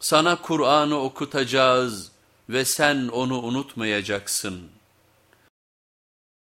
Sana Kur'an'ı okutacağız ve sen onu unutmayacaksın.''